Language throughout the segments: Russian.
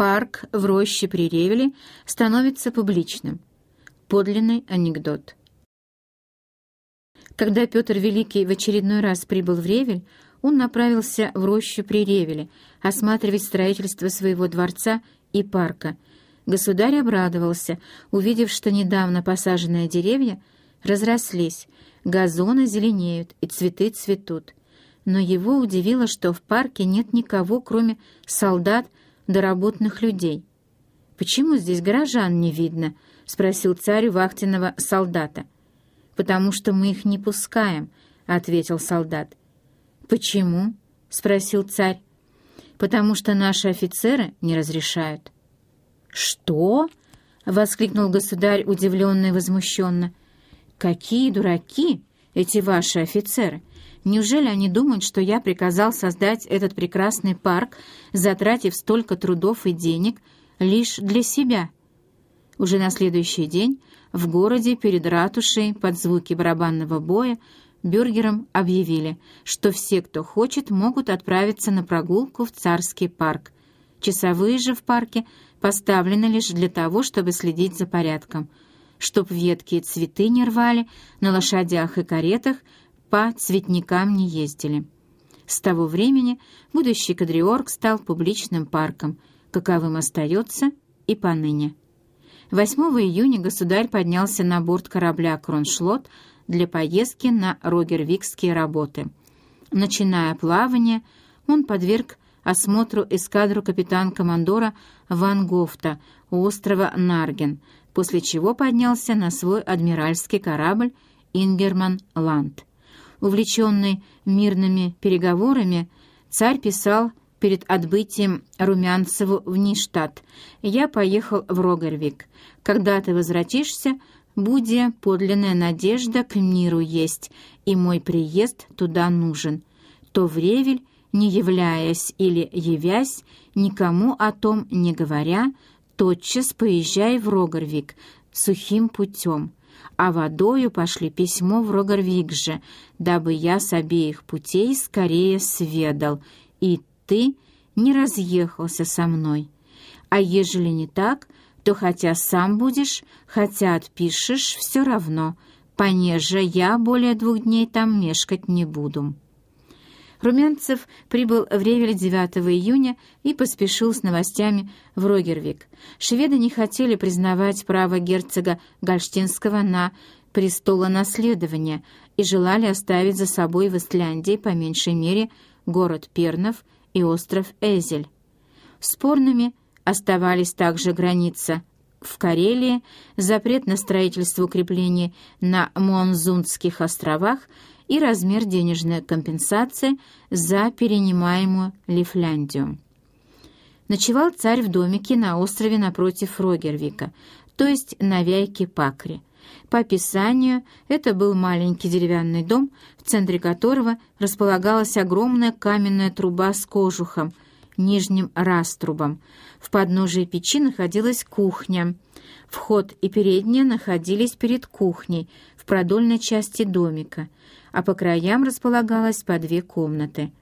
Парк в роще при Ревеле становится публичным. Подлинный анекдот. Когда Петр Великий в очередной раз прибыл в Ревель, он направился в рощу при Ревеле осматривать строительство своего дворца и парка. Государь обрадовался, увидев, что недавно посаженные деревья разрослись, газоны зеленеют и цветы цветут. Но его удивило, что в парке нет никого, кроме солдат доработанных людей. «Почему здесь горожан не видно?» — спросил царь вахтенного солдата. «Потому что мы их не пускаем», — ответил солдат. «Почему?» — спросил царь. «Потому что наши офицеры не разрешают». «Что?» — воскликнул государь, удивленно и возмущенно. «Какие дураки эти ваши офицеры! Неужели они думают, что я приказал создать этот прекрасный парк, затратив столько трудов и денег, лишь для себя?» Уже на следующий день в городе перед ратушей под звуки барабанного боя бюргерам объявили, что все, кто хочет, могут отправиться на прогулку в Царский парк. Часовые же в парке поставлены лишь для того, чтобы следить за порядком, чтоб ветки и цветы не рвали, на лошадях и каретах по цветникам не ездили. С того времени будущий Кадриорг стал публичным парком, каковым остается и поныне. 8 июня государь поднялся на борт корабля «Кроншлот» для поездки на рогервикские работы. Начиная плавание, он подверг осмотру эскадру капитан-командора Ван Гофта у острова Нарген, после чего поднялся на свой адмиральский корабль «Ингерман Ланд». Увлеченный мирными переговорами, царь писал перед отбытием Румянцеву в Ништадт. «Я поехал в Рогервик. Когда ты возвратишься, Будя подлинная надежда к миру есть, и мой приезд туда нужен. То в Ревель, не являясь или явясь, никому о том не говоря, тотчас поезжай в Рогорвик сухим путем, а водою пошли письмо в Рогорвик же, дабы я с обеих путей скорее сведал, и ты не разъехался со мной. А ежели не так, то хотя сам будешь, хотя отпишешь, все равно, понеже я более двух дней там мешкать не буду». Румянцев прибыл в Ревель 9 июня и поспешил с новостями в Рогервик. Шведы не хотели признавать право герцога Гольштинского на престолонаследование и желали оставить за собой в Исляндии по меньшей мере город Пернов и остров Эзель. Спорными Оставались также граница в Карелии, запрет на строительство укреплений на Монзунских островах и размер денежной компенсации за перенимаемую Лифляндию. Ночевал царь в домике на острове напротив Рогервика, то есть на Вяйке-Пакре. По описанию, это был маленький деревянный дом, в центре которого располагалась огромная каменная труба с кожухом – нижним раструбом. В подножии печи находилась кухня. Вход и передняя находились перед кухней, в продольной части домика, а по краям располагалось по две комнаты.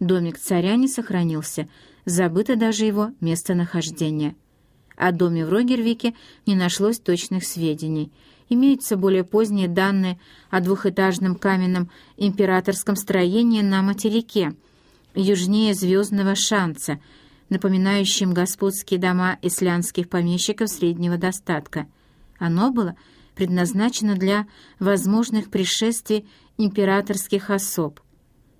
Домик царя не сохранился, забыто даже его местонахождение. О доме в Рогервике не нашлось точных сведений. Имеются более поздние данные о двухэтажном каменном императорском строении на материке — южнее Звездного Шанца, напоминающим господские дома исландских помещиков среднего достатка. Оно было предназначено для возможных пришествий императорских особ.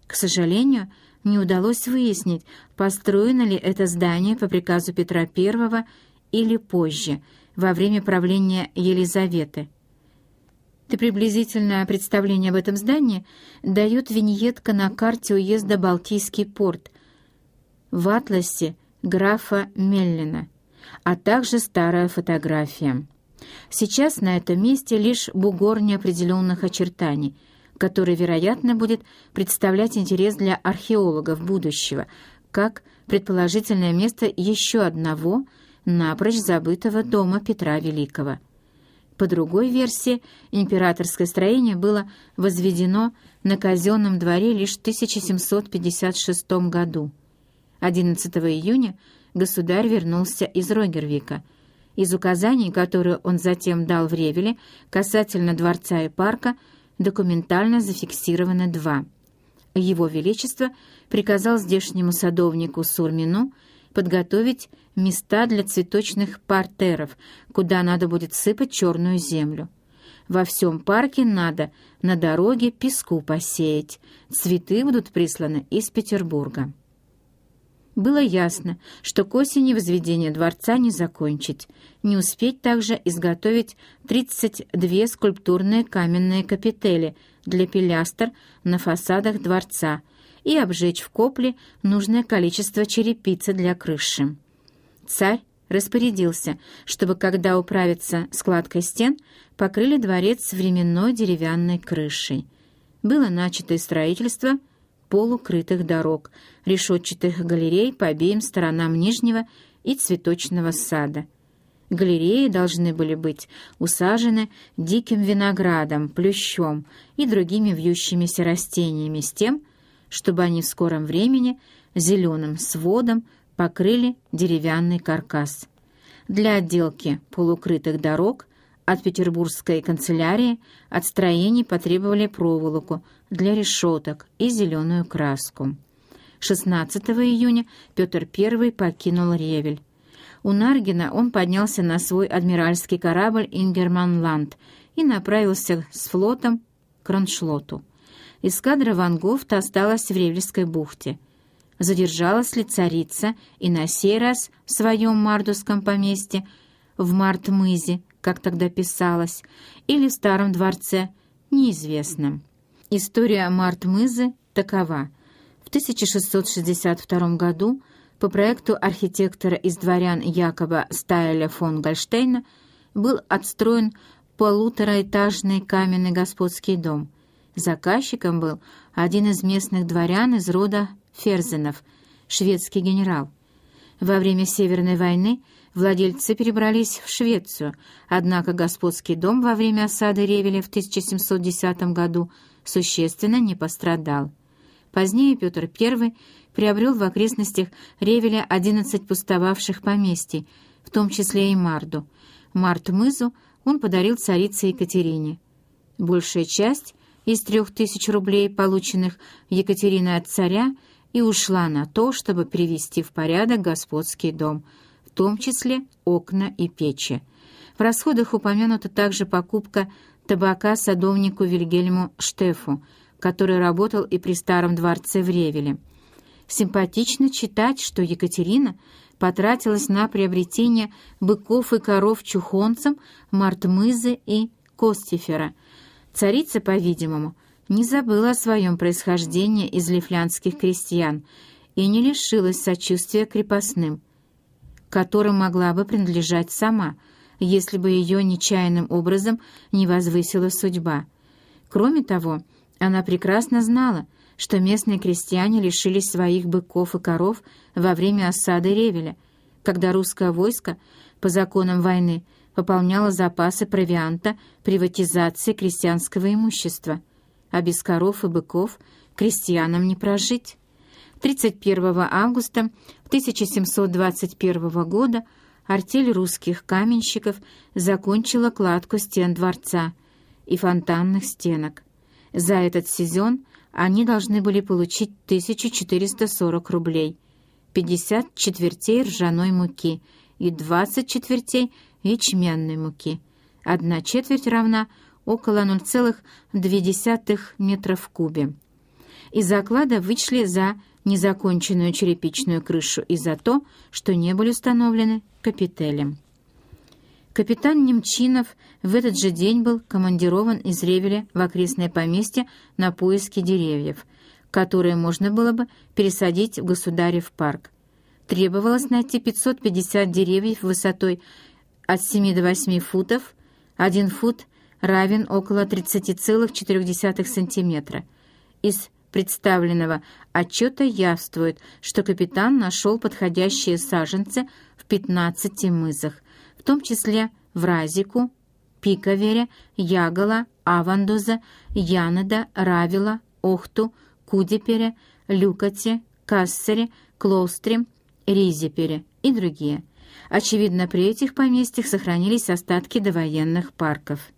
К сожалению, не удалось выяснить, построено ли это здание по приказу Петра I или позже, во время правления Елизаветы. И приблизительное представление об этом здании дает виньетка на карте уезда Балтийский порт в атласе графа Меллина, а также старая фотография. Сейчас на этом месте лишь бугор неопределенных очертаний, который, вероятно, будет представлять интерес для археологов будущего, как предположительное место еще одного напрочь забытого дома Петра Великого. По другой версии, императорское строение было возведено на казенном дворе лишь в 1756 году. 11 июня государь вернулся из Рогервика. Из указаний, которые он затем дал в Ревеле касательно дворца и парка, документально зафиксировано два. Его Величество приказал здешнему садовнику Сурмину подготовить места для цветочных партеров, куда надо будет сыпать черную землю. Во всем парке надо на дороге песку посеять. Цветы будут присланы из Петербурга. Было ясно, что к осени возведение дворца не закончить, не успеть также изготовить 32 скульптурные каменные капители для пилястр на фасадах дворца и обжечь в копле нужное количество черепицы для крыши. Царь распорядился, чтобы, когда управится складкой стен, покрыли дворец временной деревянной крышей. Было начато и строительство полукрытых дорог, решетчатых галерей по обеим сторонам Нижнего и цветочного сада. Галереи должны были быть усажены диким виноградом, плющом и другими вьющимися растениями с тем, чтобы они в скором времени зеленым сводом покрыли деревянный каркас. Для отделки полукрытых дорог от петербургской канцелярии от строений потребовали проволоку для решеток и зеленую краску. 16 июня Петр I покинул Ревель. У Наргина он поднялся на свой адмиральский корабль «Ингерманланд» и направился с флотом к Кроншлоту. Эскадра Вангофта осталась в Ревельской бухте – задержалась ли царица и на сей раз в своем мардусском поместье, в Мартмызе, как тогда писалось, или в Старом дворце, неизвестно. История Мартмызы такова. В 1662 году по проекту архитектора из дворян Якоба Стайля фон Гольштейна был отстроен полутораэтажный каменный господский дом. Заказчиком был один из местных дворян из рода Ферзенов, шведский генерал. Во время Северной войны владельцы перебрались в Швецию, однако господский дом во время осады Ревеля в 1710 году существенно не пострадал. Позднее Петр I приобрел в окрестностях Ревеля 11 пустовавших поместий, в том числе и Марду. Март-Мызу он подарил царице Екатерине. Большая часть из трех тысяч рублей, полученных Екатериной от царя, и ушла на то, чтобы привести в порядок господский дом, в том числе окна и печи. В расходах упомянута также покупка табака садовнику Вильгельму Штефу, который работал и при старом дворце в Ревеле. Симпатично читать, что Екатерина потратилась на приобретение быков и коров чухонцам, мартмызы и костифера. Царица, по-видимому, не забыла о своем происхождении из лифлянских крестьян и не лишилась сочувствия крепостным, которым могла бы принадлежать сама, если бы ее нечаянным образом не возвысила судьба. Кроме того, она прекрасно знала, что местные крестьяне лишились своих быков и коров во время осады Ревеля, когда русское войско, по законам войны, пополняло запасы провианта приватизации крестьянского имущества – а без коров и быков крестьянам не прожить. 31 августа 1721 года артель русских каменщиков закончила кладку стен дворца и фонтанных стенок. За этот сезон они должны были получить 1440 рублей, 50 четвертей ржаной муки и 20 четвертей ячменной муки. Одна четверть равна около 0,2 метра в кубе. Из заклада вычли за незаконченную черепичную крышу и за то, что не были установлены капители. Капитан Немчинов в этот же день был командирован из Ревеля в окрестное поместье на поиски деревьев, которые можно было бы пересадить в Государев парк. Требовалось найти 550 деревьев высотой от 7 до 8 футов, 1 фут равен около 30,4 сантиметра. Из представленного отчета явствует, что капитан нашел подходящие саженцы в 15 мызах, в том числе в Разику, Пиковере, Ягола, Авандуза, Янеда, Равила, Охту, Кудипере, Люкоте, Кассере, Клоустре, Ризипере и другие. Очевидно, при этих поместьях сохранились остатки довоенных парков.